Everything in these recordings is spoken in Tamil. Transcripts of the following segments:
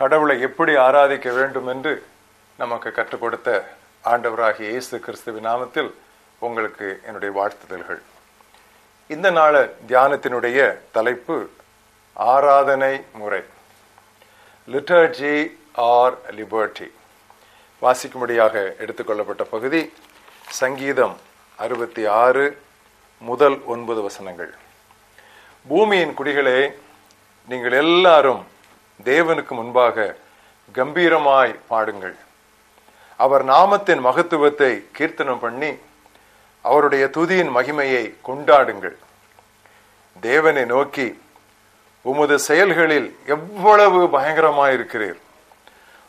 கடவுளை எப்படி ஆராதிக்க வேண்டும் என்று நமக்கு கற்றுக் கொடுத்த ஆண்டவராகிய இயேசு கிறிஸ்துவின் நாமத்தில் உங்களுக்கு என்னுடைய வாழ்த்துதல்கள். இந்த நாள தியானத்தினுடைய தலைப்பு ஆராதனை முறை. லிட்டர்ஜி ஆர் லிபர்டி வாசிக்கும்படியாக எடுத்துக்கொள்ளப்பட்ட பகுதி சங்கீதம் அறுபத்தி ஆறு முதல் ஒன்பது வசனங்கள். பூமியின் குடிகளே நீங்கள் எல்லாரும் தேவனுக்கு முன்பாக கம்பீரமாய் பாடுங்கள். அவர் நாமத்தின் மகத்துவத்தை கீர்த்தனம் பண்ணி அவருடைய துதியின் மகிமையை கொண்டாடுங்கள். தேவனை நோக்கி உமது செயல்களில் எவ்வளவு பயங்கரமாயிருக்கிறீர்.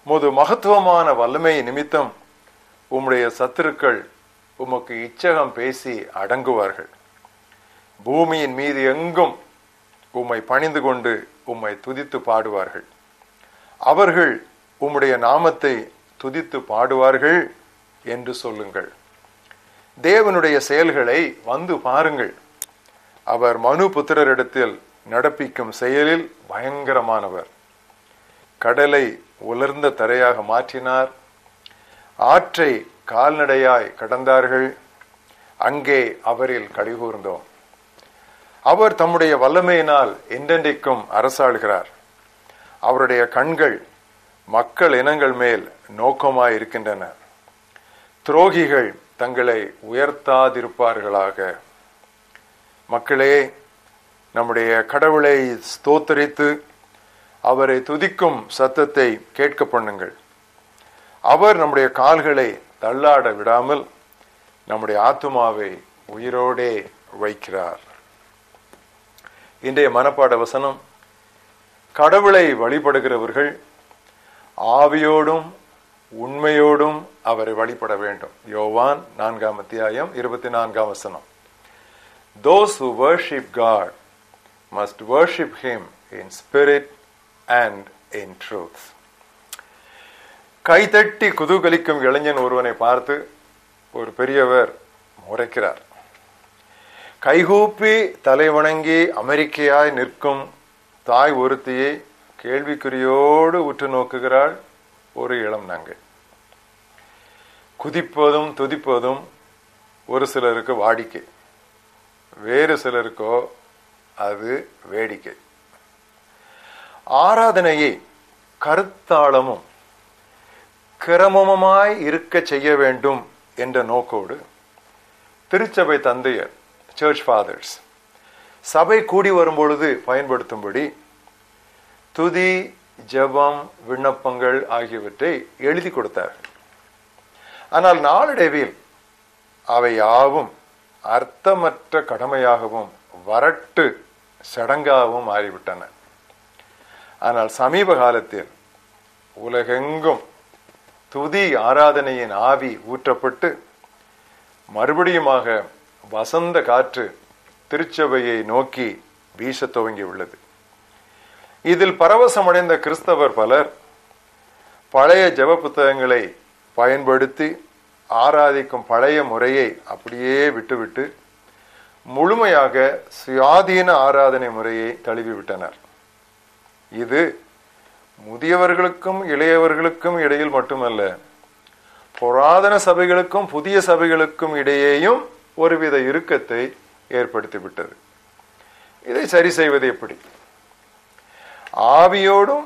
உமது மகத்துவமான வல்லமை நிமித்தம் உம்முடைய சத்துருக்கள் உமக்கு இச்சகம் பேசி அடங்குவார்கள். பூமியின் மீது எங்கும் உம்மை பணிந்து கொண்டு உம்மை துதித்து பாடுவார்கள். அவர்கள் உம்முடைய நாமத்தை துதித்து பாடுவார்கள் என்று சொல்லுங்கள். தேவனுடைய செயல்களை வந்து பாருங்கள். அவர் மனு புத்திரரிடத்தில் நடப்பிக்கும் செயலில் பயங்கரமானவர். கடலை உலர்ந்த தரையாக மாற்றினார். ஆற்றை கால்நடையாய் கடந்தார்கள். அங்கே அவரில் கடிகூர்ந்தோம். அவர் தம்முடைய வல்லமையினால் என்றென்றைக்கும் அரசாளுகிறார். அவருடைய கண்கள் மக்கள் இனங்கள் மேல் நோக்கமாய் இருக்கின்றன துரோகிகள் தங்களை உயர்த்தாதிருப்பார்களாக. மக்களே நம்முடைய கடவுளை ஸ்தோத்தரித்து அவரை துதிக்கும் சத்தத்தை கேட்க பண்ணுங்கள். அவர் நம்முடைய கால்களை தள்ளாட விடாமல் நம்முடைய ஆத்துமாவை உயிரோடே வைக்கிறார். இன்றைய மனப்பாட வசனம் கடவுளை வழிபடுகிறவர்கள் ஆவியோடும் உண்மையோடும் அவரை வழிபட வேண்டும். யோவான் நான்காம் அத்தியாயம் இருபத்தி நான்காம் வசனம். Those who worship God must worship him in spirit and in truth கைதட்டி குதூகலிக்கும் இளைஞன் ஒருவனை பார்த்து ஒரு பெரியவர் முறைக்கிறார். கைகூப்பி தலைவணங்கி அமெரிக்கையாய் நிற்கும் தாய் ஒருத்தியை கேள்விக்குறியோடு உற்று நோக்குகிறாள் ஒரு இளம் நாங்கள் குதிப்பதும் துதிப்பதும் ஒரு சிலருக்கு வாடிக்கை. வேறு சிலருக்கோ அது வேடிக்கை. ஆராதனையை கருத்தாளமும் கிரமமாய் இருக்க செய்ய வேண்டும் என்ற நோக்கோடு திருச்சபை தந்தையர் சர்ச் ஃபாதர்ஸ் சபை கூடி வரும்பொழுது பயன்படுத்தும்படி துதி ஜபம் விண்ணப்பங்கள் ஆகியவற்றை எழுதி கொடுத்தார்கள் ஆனால் நாளடைவில் அவை யாவும் அர்த்தமற்ற கடமையாகவும் வரட்டு சடங்காகவும் மாறிவிட்டன. ஆனால் சமீப காலத்தில் உலகெங்கும் துதி ஆராதனையின் ஆவி ஊற்றப்பட்டு மறுபடியுமாக வசந்த காற்று திருச்சபையை நோக்கி வீச துவங்கி உள்ளது இதில் பரவசமடைந்த கிறிஸ்தவர் பலர் பழைய ஜப புத்தகங்களை பயன்படுத்தி ஆராதிக்கும் பழைய முறையை அப்படியே விட்டுவிட்டு முழுமையாக சுயாதீன ஆராதனை முறையை தழுவிவிட்டனர் இது முதியவர்களுக்கும் இளையவர்களுக்கும் இடையில் மட்டுமல்ல புராதன சபைகளுக்கும் புதிய சபைகளுக்கும் இடையேயும் ஒருவித இறுக்கத்தை ஏற்படுத்திவிட்டது. இதை சரி செய்வது எப்படி? ஆவியோடும்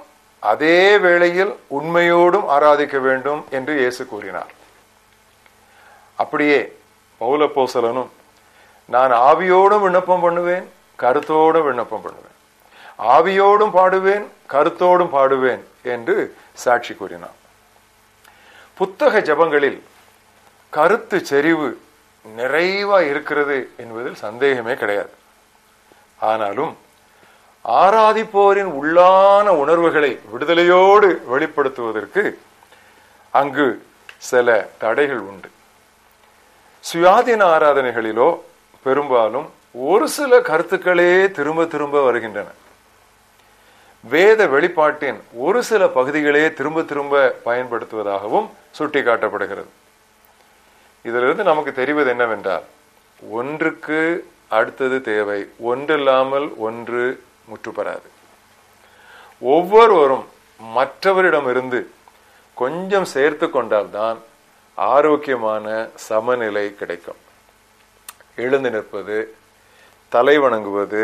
அதே வேளையில் உண்மையோடும் ஆராதிக்க வேண்டும் என்று இயேசு கூறினார். அப்படியே பௌலப்போசலனும் நான் ஆவியோடும் விண்ணப்பம் பண்ணுவேன் கருத்தோடும் விண்ணப்பம் பண்ணுவேன். ஆவியோடும் பாடுவேன் கருத்தோடும் பாடுவேன் என்று சாட்சி கூறினான் புத்தக ஜபங்களில் கருத்து செறிவு நிறைவா இருக்கிறது என்பதில் சந்தேகமே கிடையாது. ஆனாலும் ஆராதிப்போரின் உள்ளான உணர்வுகளை விடுதலையோடு வெளிப்படுத்துவதற்கு அங்கு சில தடைகள் உண்டு. சுயாதீன ஆராதனைகளிலோ பெரும்பாலும் ஒரு சில கருத்துக்களே திரும்ப திரும்ப வருகின்றன. வேத வெளிப்பாட்டின் ஒரு சில பகுதிகளே திரும்ப திரும்ப பயன்படுத்துவதாகவும் சுட்டிக்காட்டப்படுகிறது. இதிலிருந்து நமக்கு தெரிவது என்னவென்றால் ஒன்றுக்கு அடுத்தது தேவை ஒன்றில்லாமல் ஒன்று முற்றுப்பெறாது ஒவ்வொருவரும் மற்றவரிடமிருந்து கொஞ்சம் சேர்த்து கொண்டால்தான் ஆரோக்கியமான சமநிலை கிடைக்கும். எழுந்து நிற்பது தலை வணங்குவது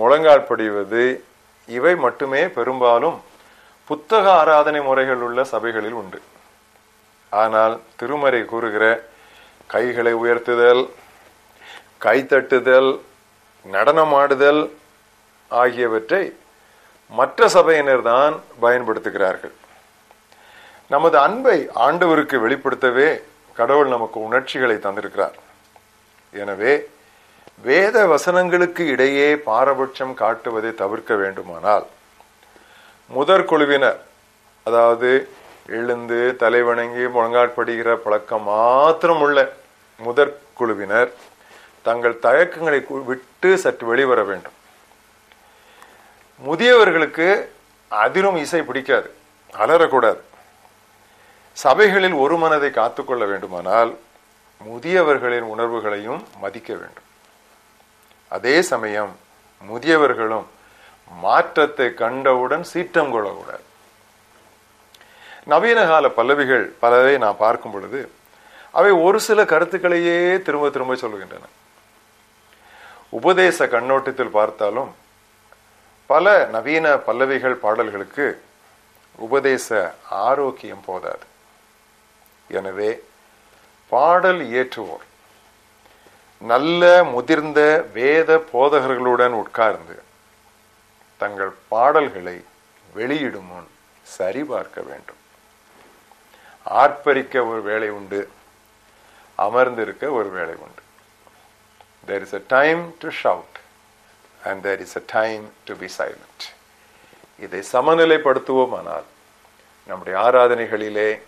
முழங்கால் படிவது இவை மட்டுமே பெரும்பாலும் புத்தக ஆராதனை முறைகள் உள்ள சபைகளில் உண்டு. ஆனால் திருமறை கூறுகிற கைகளை உயர்த்துதல் கைத்தட்டுதல் நடனமாடுதல் ஆகியவற்றை மற்ற சபையினர் தான் பயன்படுத்துகிறார்கள். நமது அன்பை ஆண்டவருக்கு வெளிப்படுத்தவே கடவுள் நமக்கு உணர்ச்சிகளை தந்திருக்கிறார். எனவே வேத வசனங்களுக்கு இடையே பாரபட்சம் காட்டுவதை தவிர்க்க வேண்டுமானால் முதற் குழுவினர் அதாவது எழுந்து தலைவணங்கி முழங்காட்படுகிற பழக்கம் மாத்திரம் உள்ள முதற் குழுவினர் தங்கள் தயக்கங்களை விட்டு சற்று வெளிவர வேண்டும். முதியவர்களுக்கு அதிலும் இசை பிடிக்காது அலறக்கூடாது. சபைகளில் ஒரு மனதை காத்துக்கொள்ள வேண்டுமானால் முதியவர்களின் உணர்வுகளையும் மதிக்க வேண்டும். அதே சமயம் முதியவர்களும் மாற்றத்தை கண்டவுடன் சீற்றம் கொள்ளக்கூடாது. நவீன கால பல்லவிகள் பலவே நான் பார்க்கும் பொழுது அவை ஒரு சில கருத்துக்களையே திரும்ப திரும்ப சொல்லுகின்றன உபதேச கண்ணோட்டத்தில் பார்த்தாலும் பல நவீன பல்லவிகள் பாடல்களுக்கு உபதேச ஆரோக்கியம் போதாது. எனவே பாடல் இயற்றுவோர் நல்ல முதிர்ந்த வேத போதகர்களுடன் உட்கார்ந்து தங்கள் பாடல்களை வெளியிடும் முன் சரிபார்க்க வேண்டும். ஆர்ப்பரிக்க ஒரு வேலை உண்டு. அமர்ந்திருக்க ஒரு வேலை உண்டு. There is a time to shout and there is a time to be silent இதை சமநிலைப்படுத்துவோமானால் நம்முடைய ஆராதனைகளிலே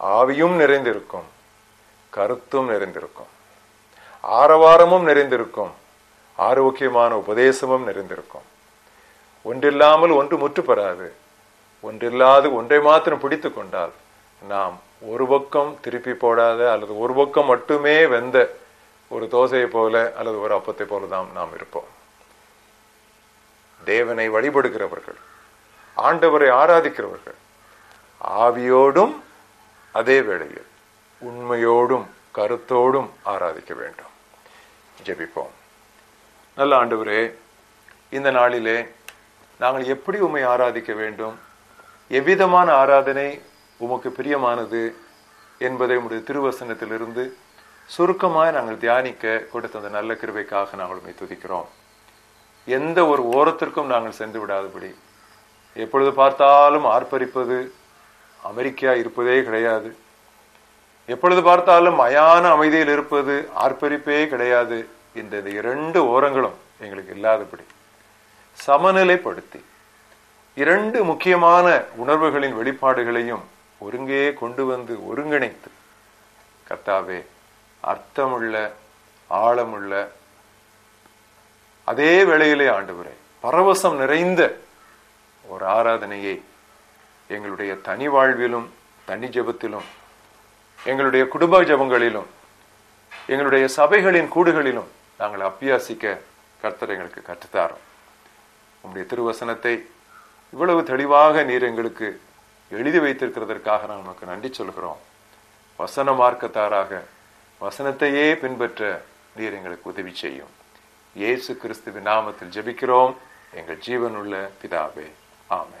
ஆவியும் நிறைந்திருக்கும் கருத்தும் நிறைந்திருக்கும் ஆரவாரமும் நிறைந்திருக்கும் ஆரோக்கியமான உபதேசமும் நிறைந்திருக்கும். ஒன்றில்லாமல் ஒன்று முற்று பெறாது ஒன்றில்லாது ஒன்றை மாத்திரம் பிடித்து கொண்டால் நாம் ஒரு பக்கம் திருப்பி போடாத அல்லது ஒரு பக்கம் மட்டுமே வெந்த ஒரு தோசையை போல அல்லது ஒரு அப்பத்தை போல தான் நாம் இருப்போம். தேவனை வழிபடுகிறவர்கள் ஆண்டவரை ஆராதிக்கிறவர்கள் ஆவியோடும் அதே வேளையில் உண்மையோடும் கருத்தோடும் ஆராதிக்க வேண்டும். ஜெபிப்போம். நல்ல ஆண்டவரே இந்த நாளிலே நாங்கள் எப்படி உண்மை ஆராதிக்க வேண்டும்? எவ்விதமான ஆராதனை உமக்கு பிரியமானது என்பதை உடைய திருவசனத்திலிருந்து சுருக்கமாக நாங்கள் தியானிக்க கொடுத்த அந்த நல்ல கிருபைக்காக நாங்கள் உண்மை துதிக்கிறோம். எந்த ஒரு ஓரத்திற்கும் நாங்கள் சென்று விடாதபடி. எப்பொழுது பார்த்தாலும் ஆர்ப்பரிப்பது அமெரிக்கா இருப்பதே கிடையாது. எப்பொழுது பார்த்தாலும் மயான அமைதியில் இருப்பது ஆர்ப்பரிப்பே கிடையாது இந்த இரண்டு ஓரங்களும் எங்களுக்கு இல்லாதபடி. சமநிலைப்படுத்தி இரண்டு முக்கியமான உணர்வுகளின் வெளிப்பாடுகளையும் ஒருங்கே கொண்டு வந்து ஒருங்கிணைத்து கர்த்தாவே அர்த்தமுள்ள ஆழமுள்ள அதே வேளையிலே ஆண்டவரே பரவசம் நிறைந்த ஒரு ஆராதனையை எங்களுடைய தனி வாழ்விலும் தனி ஜெபத்திலும் எங்களுடைய குடும்ப ஜபங்களிலும் எங்களுடைய சபைகளின் கூடுகளிலும் நாங்கள் அபியாசிக்க கர்த்தர் எங்களுக்கு கற்றுத்தாரோம். உங்களுடைய திருவசனத்தை இவ்வளவு தெளிவாக நீர் எங்களுக்கு எழுதி வைத்திருக்கிறதற்காக நான் உனக்கு நன்றி சொல்கிறோம். வசன மார்க்கத்தாராக வசனத்தையே பின்பற்ற நீர் எங்களுக்கு உதவி செய்யும். இயேசு கிறிஸ்துவின் நாமத்தில் ஜெபிக்கிறோம். எங்கள் ஜீவனுள்ள பிதாவே. ஆமே